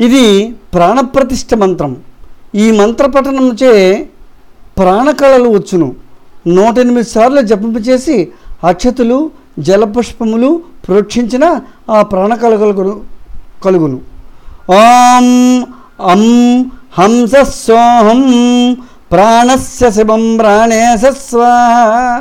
ఇది ప్రాణప్రతిష్ఠ మంత్రం. ఈ మంత్ర పఠనంచే ప్రాణకళలు వచ్చును. నూట ఎనిమిది సార్లు జపింపు చేసి అక్షతులు జలపుష్పములు ప్రోక్షించిన ఆ ప్రాణకళ కలుగును కలుగును. ఓం అం హంస సోహం ప్రాణస్య శివం ప్రాణేశ స్వాహ.